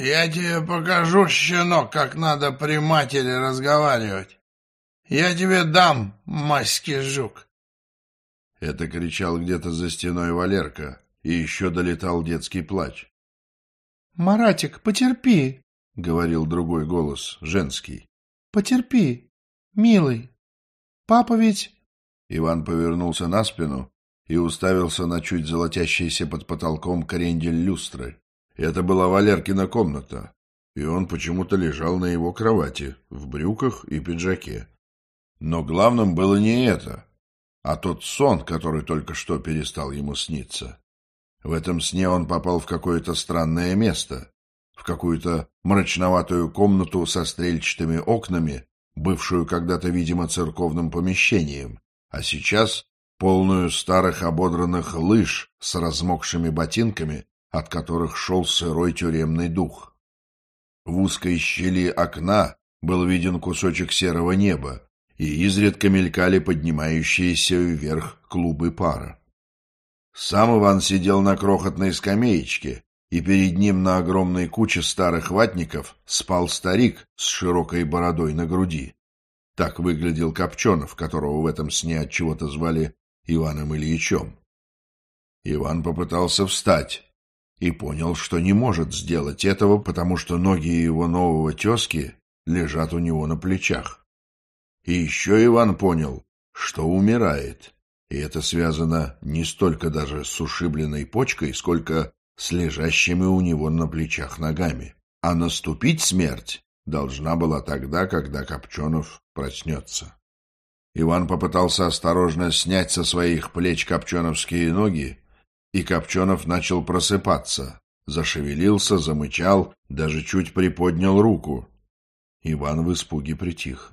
Я тебе покажу, щенок, как надо при матери разговаривать. Я тебе дам, маський жук. Это кричал где-то за стеной Валерка, и еще долетал детский плач. «Маратик, потерпи!» — говорил другой голос, женский. «Потерпи, милый. Папа ведь...» Иван повернулся на спину и уставился на чуть золотящийся под потолком крендель люстры. Это была Валеркина комната, и он почему-то лежал на его кровати, в брюках и пиджаке. Но главным было не это, а тот сон, который только что перестал ему сниться. В этом сне он попал в какое-то странное место, в какую-то мрачноватую комнату со стрельчатыми окнами, бывшую когда-то, видимо, церковным помещением, а сейчас полную старых ободранных лыж с размокшими ботинками от которых шел сырой тюремный дух. В узкой щели окна был виден кусочек серого неба, и изредка мелькали поднимающиеся вверх клубы пара. Сам Иван сидел на крохотной скамеечке, и перед ним на огромной куче старых ватников спал старик с широкой бородой на груди. Так выглядел Копченов, которого в этом сне от чего-то звали Иваном Ильичем. Иван попытался встать, и понял, что не может сделать этого, потому что ноги его нового тезки лежат у него на плечах. И еще Иван понял, что умирает, и это связано не столько даже с ушибленной почкой, сколько с лежащими у него на плечах ногами. А наступить смерть должна была тогда, когда Копченов проснется. Иван попытался осторожно снять со своих плеч копченовские ноги, и Копченов начал просыпаться. Зашевелился, замычал, даже чуть приподнял руку. Иван в испуге притих.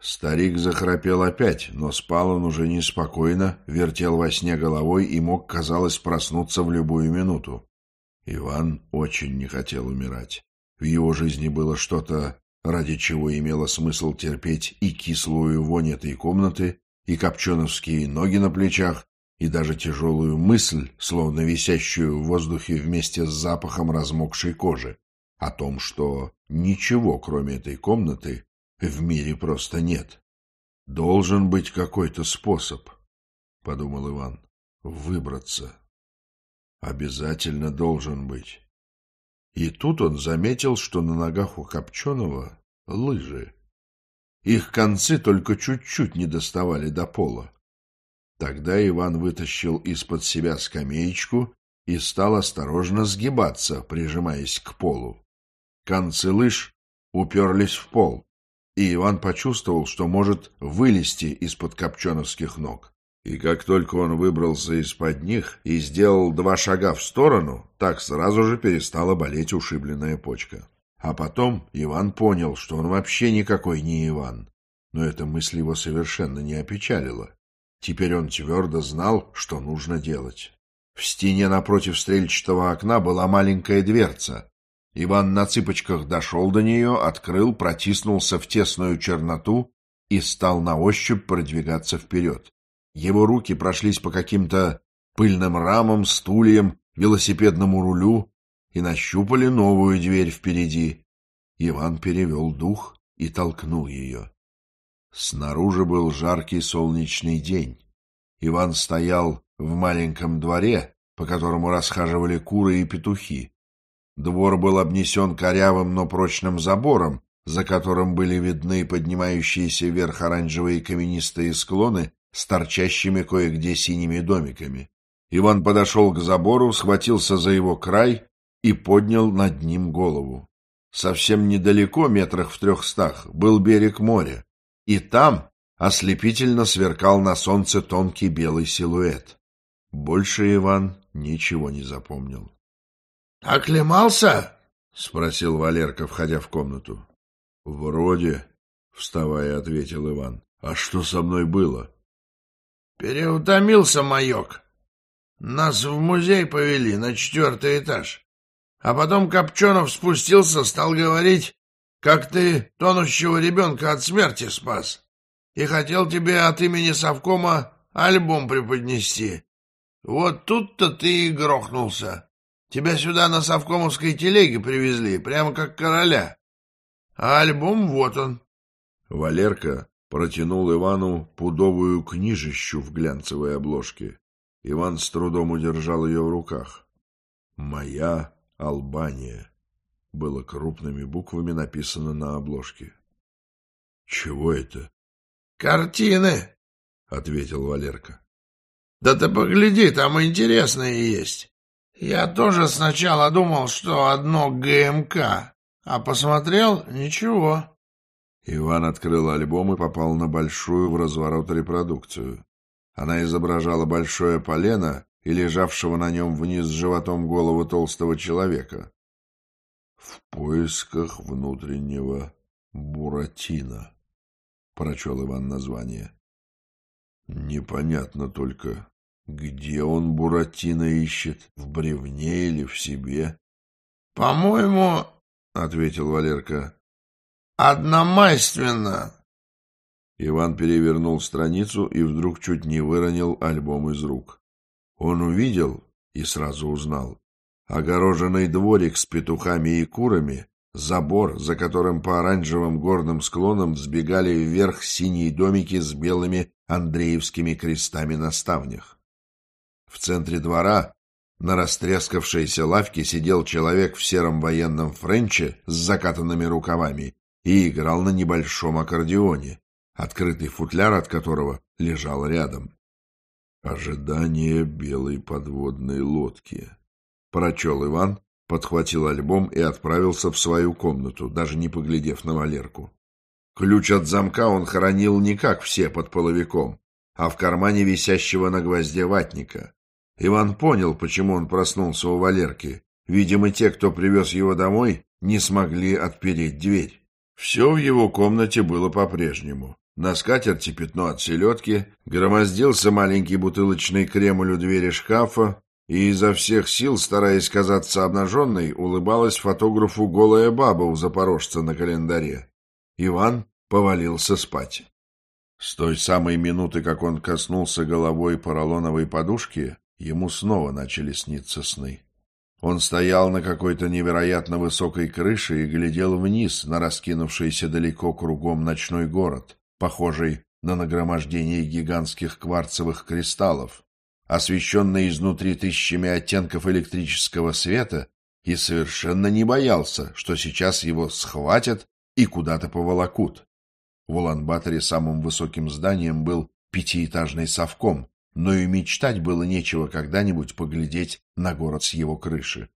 Старик захрапел опять, но спал он уже неспокойно, вертел во сне головой и мог, казалось, проснуться в любую минуту. Иван очень не хотел умирать. В его жизни было что-то, ради чего имело смысл терпеть и кислую вонь этой комнаты, и копченовские ноги на плечах, и даже тяжелую мысль, словно висящую в воздухе вместе с запахом размокшей кожи, о том, что ничего, кроме этой комнаты, в мире просто нет. Должен быть какой-то способ, — подумал Иван, — выбраться. Обязательно должен быть. И тут он заметил, что на ногах у Копченого лыжи. Их концы только чуть-чуть не доставали до пола. Тогда Иван вытащил из-под себя скамеечку и стал осторожно сгибаться, прижимаясь к полу. Концы лыж уперлись в пол, и Иван почувствовал, что может вылезти из-под копченовских ног. И как только он выбрался из-под них и сделал два шага в сторону, так сразу же перестала болеть ушибленная почка. А потом Иван понял, что он вообще никакой не Иван. Но эта мысль его совершенно не опечалила. Теперь он твердо знал, что нужно делать. В стене напротив стрельчатого окна была маленькая дверца. Иван на цыпочках дошел до нее, открыл, протиснулся в тесную черноту и стал на ощупь продвигаться вперед. Его руки прошлись по каким-то пыльным рамам, стульям, велосипедному рулю и нащупали новую дверь впереди. Иван перевел дух и толкнул ее. Снаружи был жаркий солнечный день. Иван стоял в маленьком дворе, по которому расхаживали куры и петухи. Двор был обнесен корявым, но прочным забором, за которым были видны поднимающиеся вверх оранжевые каменистые склоны с торчащими кое-где синими домиками. Иван подошел к забору, схватился за его край и поднял над ним голову. Совсем недалеко, метрах в трехстах, был берег моря. И там ослепительно сверкал на солнце тонкий белый силуэт. Больше Иван ничего не запомнил. — Оклемался? — спросил Валерка, входя в комнату. — Вроде, — вставая, ответил Иван. — А что со мной было? — Переутомился маек. Нас в музей повели на четвертый этаж. А потом Копченов спустился, стал говорить, как ты тонущего ребенка от смерти спас, и хотел тебе от имени совкома альбом преподнести. Вот тут-то ты и грохнулся. Тебя сюда на совкомовской телеге привезли, прямо как короля. А альбом вот он. Валерка протянул Ивану пудовую книжищу в глянцевой обложке. Иван с трудом удержал ее в руках. «Моя Албания» было крупными буквами написано на обложке. «Чего это?» «Картины», — ответил Валерка. «Да ты погляди, там интересные есть. Я тоже сначала думал, что одно ГМК, а посмотрел — ничего». Иван открыл альбом и попал на большую в разворот репродукцию. Она изображала большое полено и лежавшего на нем вниз животом голову толстого человека. «В поисках внутреннего Буратино», — прочел Иван название. «Непонятно только, где он Буратино ищет, в бревне или в себе?» «По-моему, — ответил Валерка, — одномайственно». Иван перевернул страницу и вдруг чуть не выронил альбом из рук. Он увидел и сразу узнал. Огороженный дворик с петухами и курами, забор, за которым по оранжевым горным склонам сбегали вверх синие домики с белыми андреевскими крестами на ставнях. В центре двора на растрескавшейся лавке сидел человек в сером военном френче с закатанными рукавами и играл на небольшом аккордеоне, открытый футляр от которого лежал рядом. «Ожидание белой подводной лодки», — прочел Иван, подхватил альбом и отправился в свою комнату, даже не поглядев на Валерку. Ключ от замка он хоронил не как все под половиком, а в кармане висящего на гвозде ватника. Иван понял, почему он проснулся у Валерки. Видимо, те, кто привез его домой, не смогли отпереть дверь. Все в его комнате было по-прежнему. На скатерти пятно от селедки, громоздился маленький бутылочный кремль у двери шкафа, и изо всех сил, стараясь казаться обнаженной, улыбалась фотографу голая баба у запорожца на календаре. Иван повалился спать. С той самой минуты, как он коснулся головой поролоновой подушки, ему снова начали сниться сны. Он стоял на какой-то невероятно высокой крыше и глядел вниз на раскинувшийся далеко кругом ночной город похожий на нагромождение гигантских кварцевых кристаллов, освещенный изнутри тысячами оттенков электрического света, и совершенно не боялся, что сейчас его схватят и куда-то поволокут. В Улан-Баторе самым высоким зданием был пятиэтажный совком, но и мечтать было нечего когда-нибудь поглядеть на город с его крыши.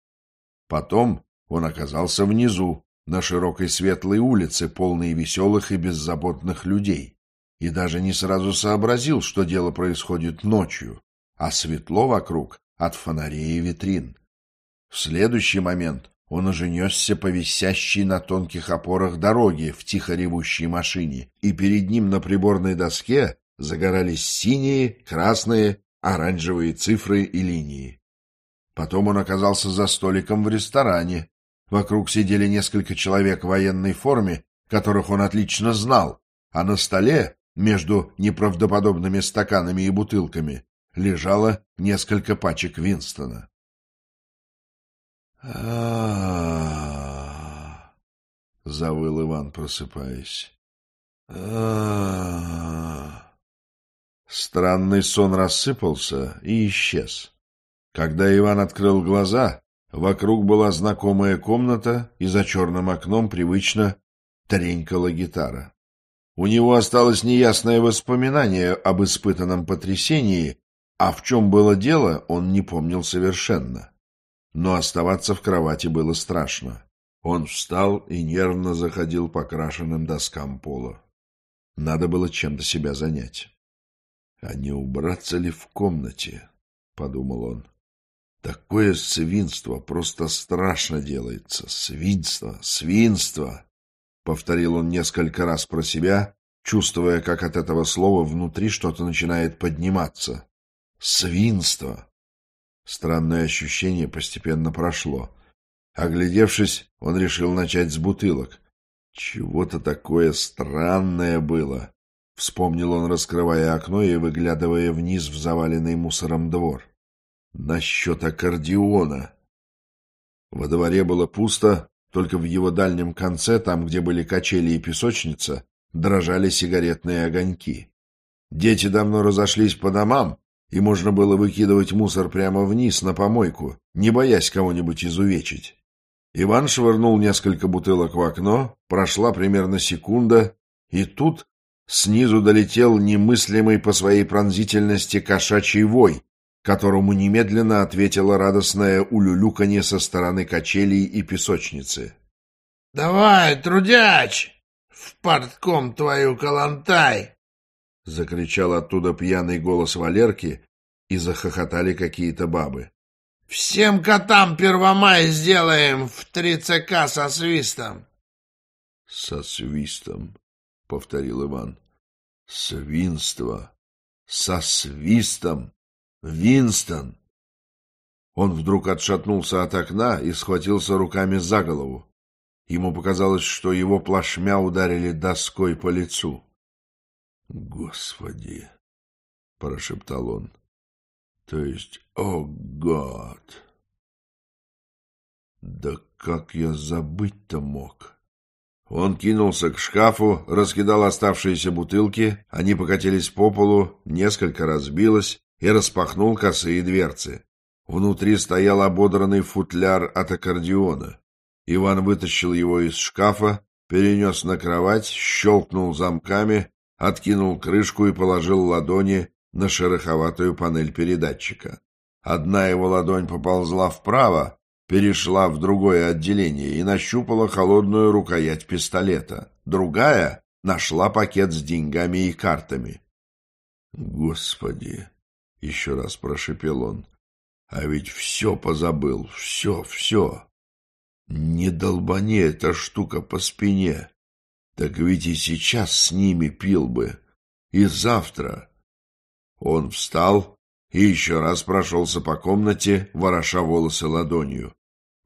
Потом он оказался внизу, на широкой светлой улице, полной веселых и беззаботных людей, и даже не сразу сообразил, что дело происходит ночью, а светло вокруг от фонарей и витрин. В следующий момент он уже несся по висящей на тонких опорах дороге в тихо ревущей машине, и перед ним на приборной доске загорались синие, красные, оранжевые цифры и линии. Потом он оказался за столиком в ресторане, Вокруг сидели несколько человек в военной форме, которых он отлично знал, а на столе, между неправдоподобными стаканами и бутылками, лежало несколько пачек Винстона. завыл Иван, просыпаясь. Странный сон рассыпался и исчез. Когда Иван открыл глаза, Вокруг была знакомая комната, и за черным окном привычно тренькала гитара. У него осталось неясное воспоминание об испытанном потрясении, а в чем было дело, он не помнил совершенно. Но оставаться в кровати было страшно. Он встал и нервно заходил по крашенным доскам пола. Надо было чем-то себя занять. — А не убраться ли в комнате? — подумал он. Такое свинство просто страшно делается. Свинство, свинство. Повторил он несколько раз про себя, чувствуя, как от этого слова внутри что-то начинает подниматься. Свинство. Странное ощущение постепенно прошло. Оглядевшись, он решил начать с бутылок. Чего-то такое странное было. Вспомнил он, раскрывая окно и выглядывая вниз в заваленный мусором двор. Насчет аккордеона. Во дворе было пусто, только в его дальнем конце, там, где были качели и песочница, дрожали сигаретные огоньки. Дети давно разошлись по домам, и можно было выкидывать мусор прямо вниз на помойку, не боясь кого-нибудь изувечить. Иван швырнул несколько бутылок в окно, прошла примерно секунда, и тут снизу долетел немыслимый по своей пронзительности кошачий вой, которому немедленно ответило радостное улюлюканье со стороны качелей и песочницы. — Давай, трудяч, в портком твою калантай! — закричал оттуда пьяный голос Валерки, и захохотали какие-то бабы. — Всем котам Первомай сделаем в три ЦК со свистом! — Со свистом, — повторил Иван. — Свинство! Со свистом! Винстон! Он вдруг отшатнулся от окна и схватился руками за голову. Ему показалось, что его плашмя ударили доской по лицу. «Господи!» — прошептал он. «То есть, о, год!» «Да как я забыть-то мог?» Он кинулся к шкафу, раскидал оставшиеся бутылки, они покатились по полу, несколько разбилось, и распахнул косые дверцы. Внутри стоял ободранный футляр от аккордеона. Иван вытащил его из шкафа, перенес на кровать, щелкнул замками, откинул крышку и положил ладони на шероховатую панель передатчика. Одна его ладонь поползла вправо, перешла в другое отделение и нащупала холодную рукоять пистолета. Другая нашла пакет с деньгами и картами. Господи! еще раз прошепел он. А ведь все позабыл, все, все. Не долбани эта штука по спине. Так ведь и сейчас с ними пил бы. И завтра. Он встал и еще раз прошелся по комнате, вороша волосы ладонью.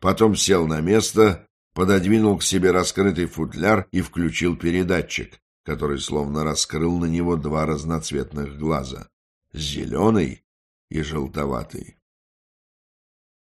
Потом сел на место, пододвинул к себе раскрытый футляр и включил передатчик, который словно раскрыл на него два разноцветных глаза зеленый и желтоватый.